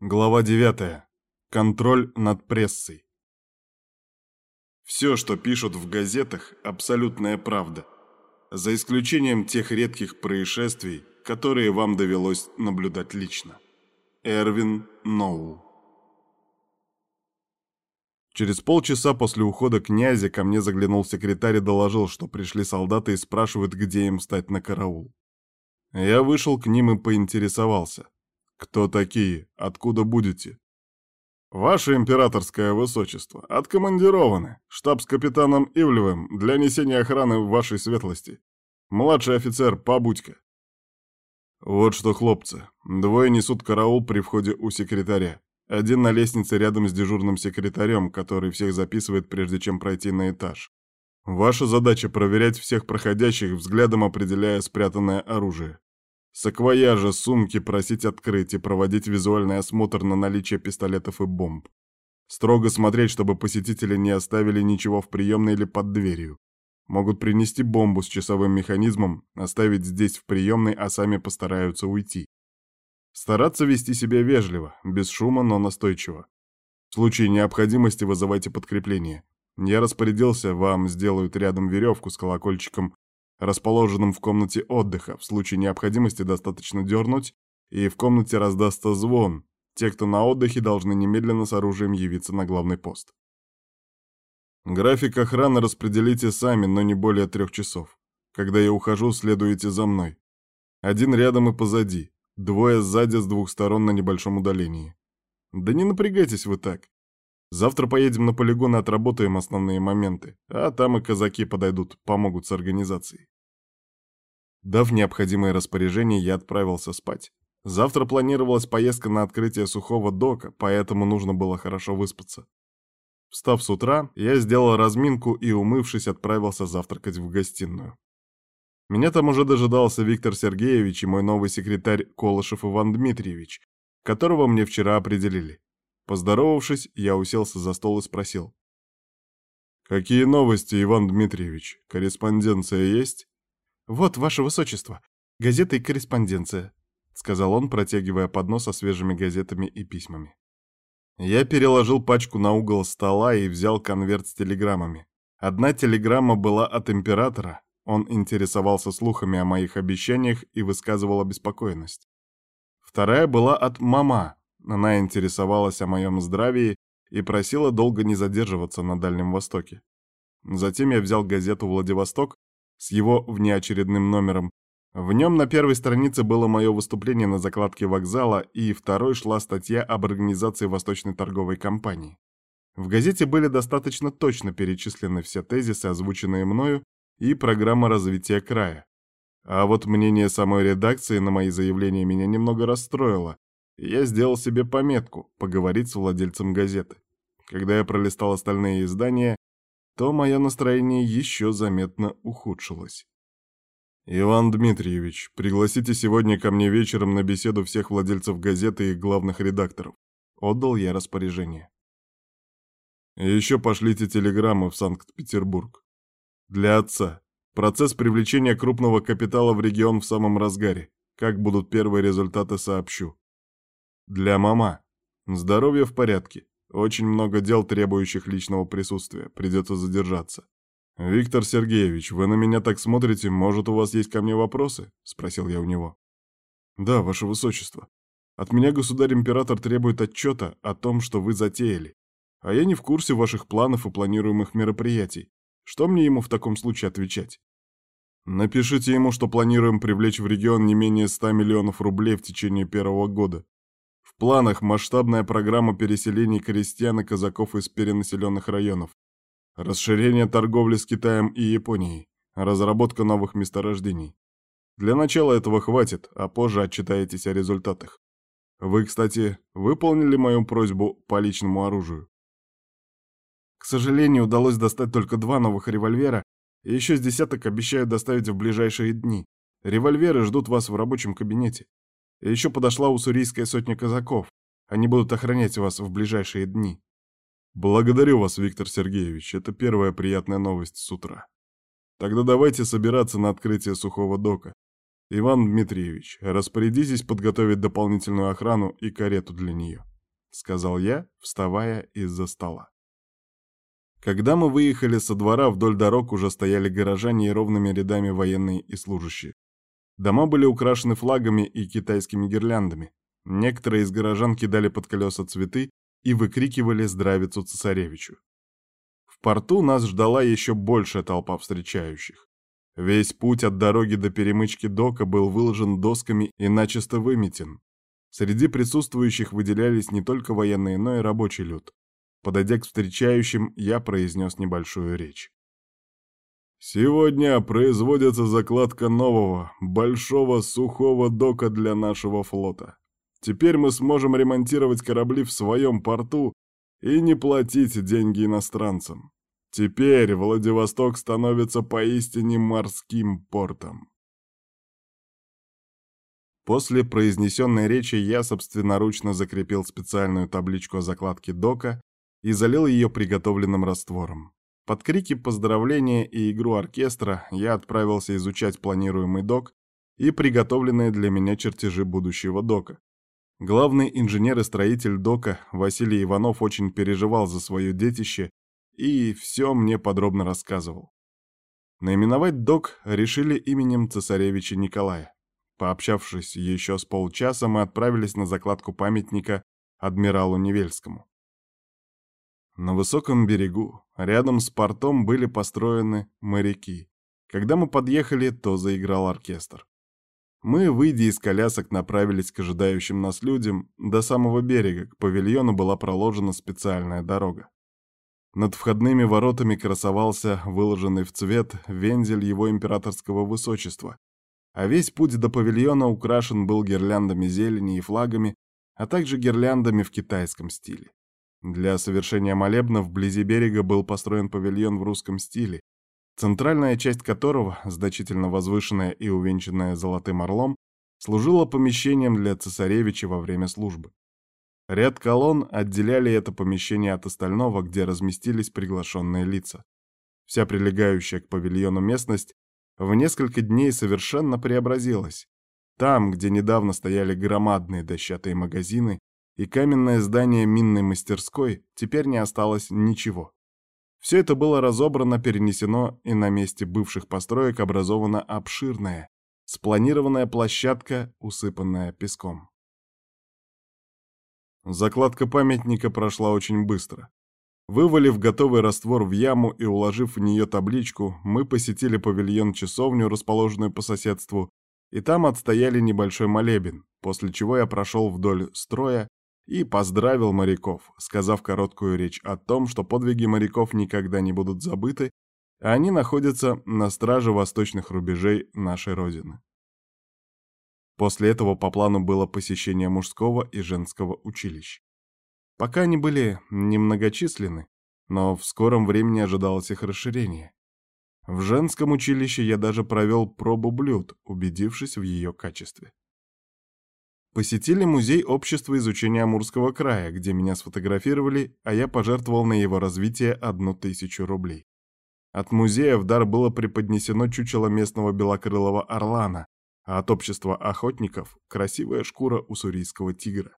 Глава 9. Контроль над прессой. Все, что пишут в газетах, абсолютная правда. За исключением тех редких происшествий, которые вам довелось наблюдать лично. Эрвин Ноу. Через полчаса после ухода князя ко мне заглянул секретарь и доложил, что пришли солдаты и спрашивают, где им стать на караул. Я вышел к ним и поинтересовался. «Кто такие? Откуда будете?» «Ваше императорское высочество, откомандированы штабс-капитаном Ивлевым для несения охраны вашей светлости. Младший офицер Побудька». Вот что, хлопцы, двое несут караул при входе у секретаря. Один на лестнице рядом с дежурным секретарем, который всех записывает, прежде чем пройти на этаж. Ваша задача проверять всех проходящих, взглядом определяя спрятанное оружие. Саквояжа, сумки просить открыть и проводить визуальный осмотр на наличие пистолетов и бомб. Строго смотреть, чтобы посетители не оставили ничего в приемной или под дверью. Могут принести бомбу с часовым механизмом, оставить здесь в приемной, а сами постараются уйти. Стараться вести себя вежливо, без шума, но настойчиво. В случае необходимости вызывайте подкрепление. Я распорядился, вам сделают рядом веревку с колокольчиком расположенным в комнате отдыха. В случае необходимости достаточно дернуть, и в комнате раздастся звон. Те, кто на отдыхе, должны немедленно с оружием явиться на главный пост. График охраны распределите сами, но не более трех часов. Когда я ухожу, следуйте за мной. Один рядом и позади, двое сзади с двух сторон на небольшом удалении. Да не напрягайтесь вы так. Завтра поедем на полигон и отработаем основные моменты, а там и казаки подойдут, помогут с организацией. Дав необходимое распоряжение, я отправился спать. Завтра планировалась поездка на открытие сухого дока, поэтому нужно было хорошо выспаться. Встав с утра, я сделал разминку и, умывшись, отправился завтракать в гостиную. Меня там уже дожидался Виктор Сергеевич и мой новый секретарь Колышев Иван Дмитриевич, которого мне вчера определили. Поздоровавшись, я уселся за стол и спросил. «Какие новости, Иван Дмитриевич? Корреспонденция есть?» «Вот, ваше высочество, газета и корреспонденция», — сказал он, протягивая поднос со свежими газетами и письмами. Я переложил пачку на угол стола и взял конверт с телеграммами. Одна телеграмма была от императора, он интересовался слухами о моих обещаниях и высказывал обеспокоенность. Вторая была от мама, она интересовалась о моем здравии и просила долго не задерживаться на Дальнем Востоке. Затем я взял газету «Владивосток» с его внеочередным номером. В нем на первой странице было мое выступление на закладке вокзала, и второй шла статья об организации Восточной торговой компании. В газете были достаточно точно перечислены все тезисы, озвученные мною, и программа развития края. А вот мнение самой редакции на мои заявления меня немного расстроило, я сделал себе пометку поговорить с владельцем газеты. Когда я пролистал остальные издания, то мое настроение еще заметно ухудшилось. «Иван Дмитриевич, пригласите сегодня ко мне вечером на беседу всех владельцев газеты и главных редакторов». Отдал я распоряжение. Еще пошлите телеграмму в Санкт-Петербург. Для отца. Процесс привлечения крупного капитала в регион в самом разгаре. Как будут первые результаты, сообщу. Для мама. Здоровье в порядке. Очень много дел, требующих личного присутствия. Придется задержаться. «Виктор Сергеевич, вы на меня так смотрите, может, у вас есть ко мне вопросы?» — спросил я у него. «Да, ваше высочество. От меня государь-император требует отчета о том, что вы затеяли. А я не в курсе ваших планов и планируемых мероприятий. Что мне ему в таком случае отвечать?» «Напишите ему, что планируем привлечь в регион не менее 100 миллионов рублей в течение первого года планах масштабная программа переселений крестьян и казаков из перенаселенных районов, расширение торговли с Китаем и Японией, разработка новых месторождений. Для начала этого хватит, а позже отчитаетесь о результатах. Вы, кстати, выполнили мою просьбу по личному оружию? К сожалению, удалось достать только два новых револьвера, и еще с десяток обещаю доставить в ближайшие дни. Револьверы ждут вас в рабочем кабинете. Еще подошла уссурийская сотня казаков. Они будут охранять вас в ближайшие дни. Благодарю вас, Виктор Сергеевич. Это первая приятная новость с утра. Тогда давайте собираться на открытие сухого дока. Иван Дмитриевич, распорядитесь подготовить дополнительную охрану и карету для нее. — сказал я, вставая из-за стола. Когда мы выехали со двора, вдоль дорог уже стояли горожане и ровными рядами военные и служащие. Дома были украшены флагами и китайскими гирляндами. Некоторые из горожан кидали под колеса цветы и выкрикивали здравицу цесаревичу. В порту нас ждала еще большая толпа встречающих. Весь путь от дороги до перемычки дока был выложен досками и начисто выметен. Среди присутствующих выделялись не только военные, но и рабочий люд. Подойдя к встречающим, я произнес небольшую речь. «Сегодня производится закладка нового, большого сухого дока для нашего флота. Теперь мы сможем ремонтировать корабли в своем порту и не платить деньги иностранцам. Теперь Владивосток становится поистине морским портом». После произнесенной речи я собственноручно закрепил специальную табличку о закладке дока и залил ее приготовленным раствором. Под крики поздравления и игру оркестра я отправился изучать планируемый док и приготовленные для меня чертежи будущего дока. Главный инженер и строитель дока Василий Иванов очень переживал за свое детище и все мне подробно рассказывал. Наименовать док решили именем цесаревича Николая. Пообщавшись еще с полчаса, мы отправились на закладку памятника адмиралу Невельскому. На высоком берегу, рядом с портом, были построены моряки. Когда мы подъехали, то заиграл оркестр. Мы, выйдя из колясок, направились к ожидающим нас людям. До самого берега, к павильону была проложена специальная дорога. Над входными воротами красовался выложенный в цвет вензель его императорского высочества, а весь путь до павильона украшен был гирляндами зелени и флагами, а также гирляндами в китайском стиле. Для совершения молебна вблизи берега был построен павильон в русском стиле, центральная часть которого, значительно возвышенная и увенчанная золотым орлом, служила помещением для цесаревича во время службы. Ряд колонн отделяли это помещение от остального, где разместились приглашенные лица. Вся прилегающая к павильону местность в несколько дней совершенно преобразилась. Там, где недавно стояли громадные дощатые магазины, и каменное здание минной мастерской теперь не осталось ничего. Все это было разобрано, перенесено, и на месте бывших построек образована обширная, спланированная площадка, усыпанная песком. Закладка памятника прошла очень быстро. Вывалив готовый раствор в яму и уложив в нее табличку, мы посетили павильон-часовню, расположенную по соседству, и там отстояли небольшой молебен, после чего я прошел вдоль строя и поздравил моряков, сказав короткую речь о том, что подвиги моряков никогда не будут забыты, а они находятся на страже восточных рубежей нашей Родины. После этого по плану было посещение мужского и женского училищ. Пока они были немногочисленны, но в скором времени ожидалось их расширение. В женском училище я даже провел пробу блюд, убедившись в ее качестве. Посетили музей общества изучения Амурского края, где меня сфотографировали, а я пожертвовал на его развитие одну тысячу рублей. От музея в дар было преподнесено чучело местного белокрылого орлана, а от общества охотников — красивая шкура уссурийского тигра.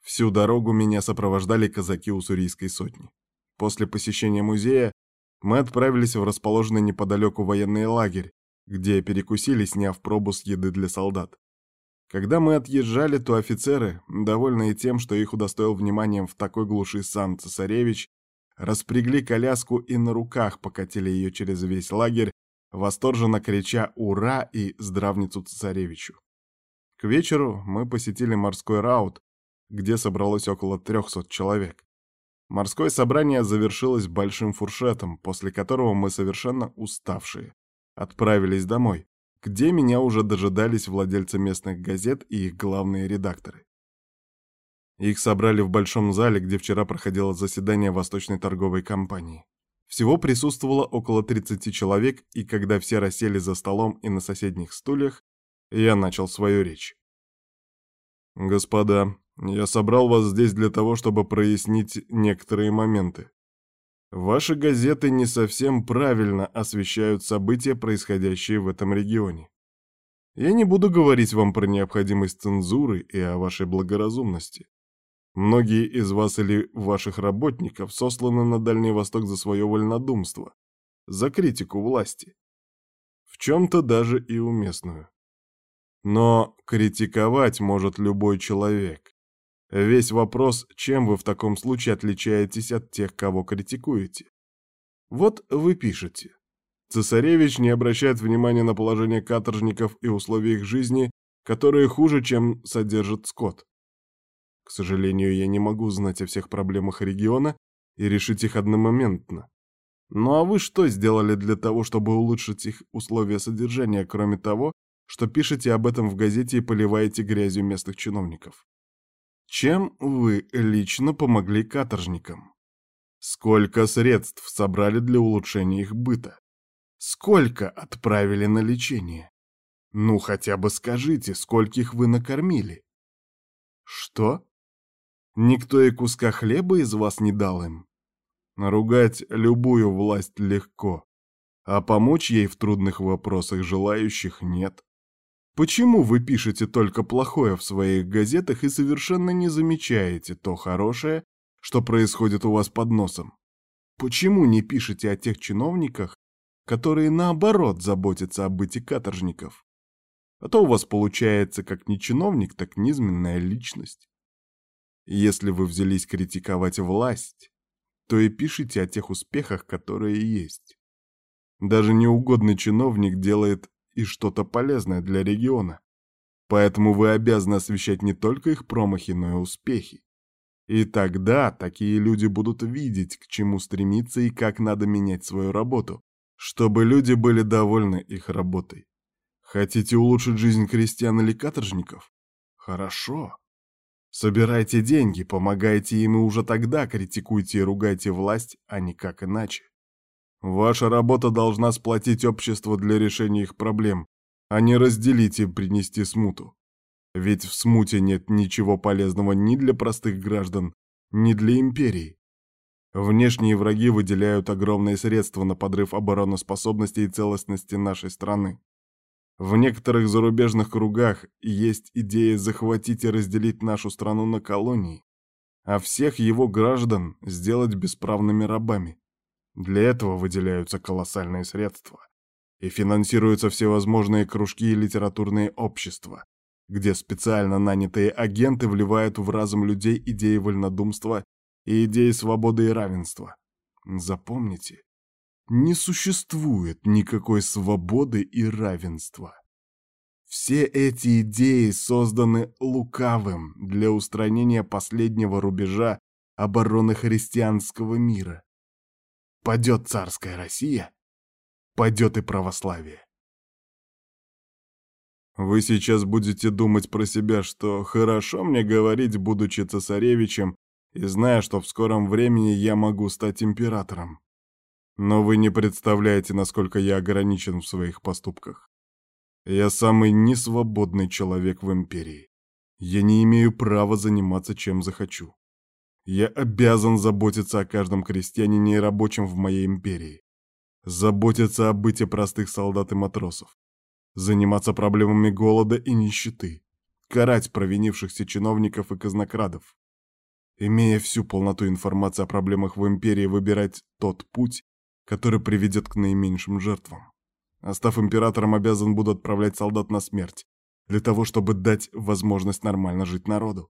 Всю дорогу меня сопровождали казаки уссурийской сотни. После посещения музея мы отправились в расположенный неподалеку военный лагерь, где перекусили, сняв пробу с еды для солдат. Когда мы отъезжали, то офицеры, довольные тем, что их удостоил вниманием в такой глуши сам цесаревич, распрягли коляску и на руках покатили ее через весь лагерь, восторженно крича «Ура!» и «Здравницу цесаревичу!». К вечеру мы посетили морской раут, где собралось около 300 человек. Морское собрание завершилось большим фуршетом, после которого мы совершенно уставшие отправились домой, где меня уже дожидались владельцы местных газет и их главные редакторы. Их собрали в большом зале, где вчера проходило заседание Восточной торговой компании. Всего присутствовало около 30 человек, и когда все рассели за столом и на соседних стульях, я начал свою речь. «Господа, я собрал вас здесь для того, чтобы прояснить некоторые моменты. Ваши газеты не совсем правильно освещают события, происходящие в этом регионе. Я не буду говорить вам про необходимость цензуры и о вашей благоразумности. Многие из вас или ваших работников сосланы на Дальний Восток за свое вольнодумство, за критику власти. В чем-то даже и уместную. Но критиковать может любой человек. Весь вопрос, чем вы в таком случае отличаетесь от тех, кого критикуете. Вот вы пишете. Цесаревич не обращает внимания на положение каторжников и условия их жизни, которые хуже, чем содержит скот. К сожалению, я не могу знать о всех проблемах региона и решить их одномоментно. Ну а вы что сделали для того, чтобы улучшить их условия содержания, кроме того, что пишете об этом в газете и поливаете грязью местных чиновников? Чем вы лично помогли каторжникам? Сколько средств собрали для улучшения их быта? Сколько отправили на лечение? Ну, хотя бы скажите, скольких вы накормили? Что? Никто и куска хлеба из вас не дал им? Наругать любую власть легко, а помочь ей в трудных вопросах желающих нет. Почему вы пишете только плохое в своих газетах и совершенно не замечаете то хорошее, что происходит у вас под носом? Почему не пишете о тех чиновниках, которые наоборот заботятся о быте каторжников? А то у вас получается как не чиновник, так низменная личность. Если вы взялись критиковать власть, то и пишите о тех успехах, которые есть. Даже неугодный чиновник делает и что-то полезное для региона. Поэтому вы обязаны освещать не только их промахи, но и успехи. И тогда такие люди будут видеть, к чему стремиться и как надо менять свою работу, чтобы люди были довольны их работой. Хотите улучшить жизнь крестьян или каторжников? Хорошо. Собирайте деньги, помогайте им и уже тогда критикуйте и ругайте власть, а никак иначе. Ваша работа должна сплотить общество для решения их проблем, а не разделить и принести смуту. Ведь в смуте нет ничего полезного ни для простых граждан, ни для империи. Внешние враги выделяют огромные средства на подрыв обороноспособности и целостности нашей страны. В некоторых зарубежных кругах есть идея захватить и разделить нашу страну на колонии, а всех его граждан сделать бесправными рабами. Для этого выделяются колоссальные средства. И финансируются всевозможные кружки и литературные общества, где специально нанятые агенты вливают в разум людей идеи вольнодумства и идеи свободы и равенства. Запомните, не существует никакой свободы и равенства. Все эти идеи созданы лукавым для устранения последнего рубежа обороны христианского мира. Падет царская Россия, падет и православие. Вы сейчас будете думать про себя, что хорошо мне говорить, будучи цесаревичем, и зная, что в скором времени я могу стать императором. Но вы не представляете, насколько я ограничен в своих поступках. Я самый несвободный человек в империи. Я не имею права заниматься чем захочу. Я обязан заботиться о каждом крестьянине и рабочем в моей империи. Заботиться о быте простых солдат и матросов. Заниматься проблемами голода и нищеты. Карать провинившихся чиновников и казнокрадов. Имея всю полноту информации о проблемах в империи, выбирать тот путь, который приведет к наименьшим жертвам. А став императором, обязан буду отправлять солдат на смерть, для того, чтобы дать возможность нормально жить народу.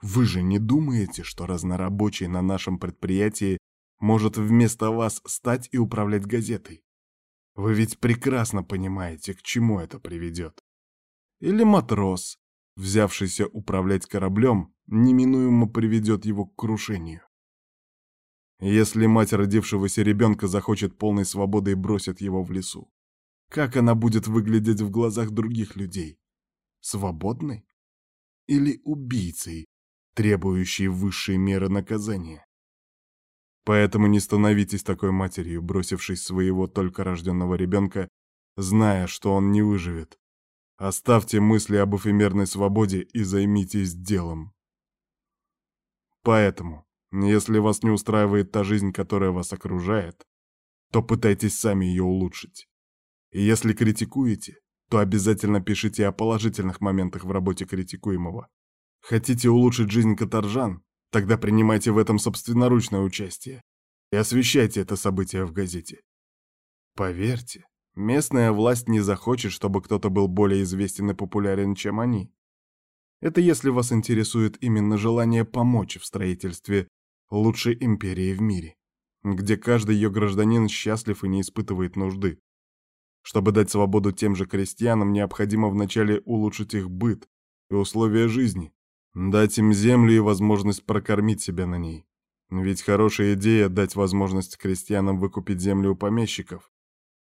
Вы же не думаете, что разнорабочий на нашем предприятии может вместо вас стать и управлять газетой? Вы ведь прекрасно понимаете, к чему это приведет. Или матрос, взявшийся управлять кораблем, неминуемо приведет его к крушению. Если мать родившегося ребенка захочет полной свободы и бросит его в лесу, как она будет выглядеть в глазах других людей? Свободной? Или убийцей, требующие высшей меры наказания. Поэтому не становитесь такой матерью, бросившись своего только рожденного ребенка, зная, что он не выживет. Оставьте мысли об эфемерной свободе и займитесь делом. Поэтому, если вас не устраивает та жизнь, которая вас окружает, то пытайтесь сами ее улучшить. И если критикуете, то обязательно пишите о положительных моментах в работе критикуемого Хотите улучшить жизнь каторжан? Тогда принимайте в этом собственноручное участие и освещайте это событие в газете. Поверьте, местная власть не захочет, чтобы кто-то был более известен и популярен, чем они. Это если вас интересует именно желание помочь в строительстве лучшей империи в мире, где каждый ее гражданин счастлив и не испытывает нужды. Чтобы дать свободу тем же крестьянам, необходимо вначале улучшить их быт и условия жизни, дать им землю и возможность прокормить себя на ней. Ведь хорошая идея дать возможность крестьянам выкупить землю у помещиков.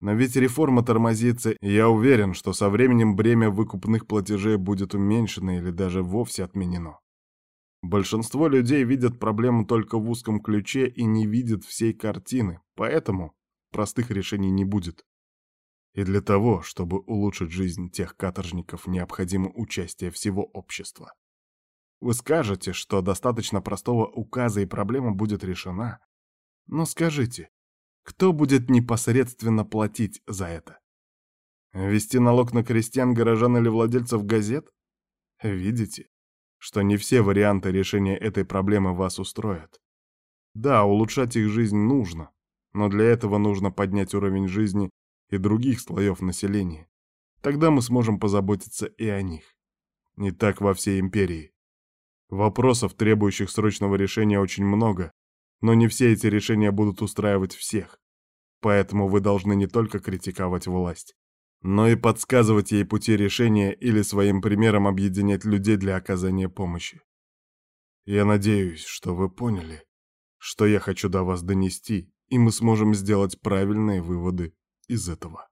Но ведь реформа тормозится, и я уверен, что со временем бремя выкупных платежей будет уменьшено или даже вовсе отменено. Большинство людей видят проблему только в узком ключе и не видят всей картины, поэтому простых решений не будет. И для того, чтобы улучшить жизнь тех каторжников, необходимо участие всего общества. Вы скажете, что достаточно простого указа и проблема будет решена. Но скажите, кто будет непосредственно платить за это? Вести налог на крестьян, горожан или владельцев газет? Видите, что не все варианты решения этой проблемы вас устроят. Да, улучшать их жизнь нужно, но для этого нужно поднять уровень жизни и других слоев населения. Тогда мы сможем позаботиться и о них. Не так во всей империи. Вопросов, требующих срочного решения, очень много, но не все эти решения будут устраивать всех. Поэтому вы должны не только критиковать власть, но и подсказывать ей пути решения или своим примером объединять людей для оказания помощи. Я надеюсь, что вы поняли, что я хочу до вас донести, и мы сможем сделать правильные выводы из этого.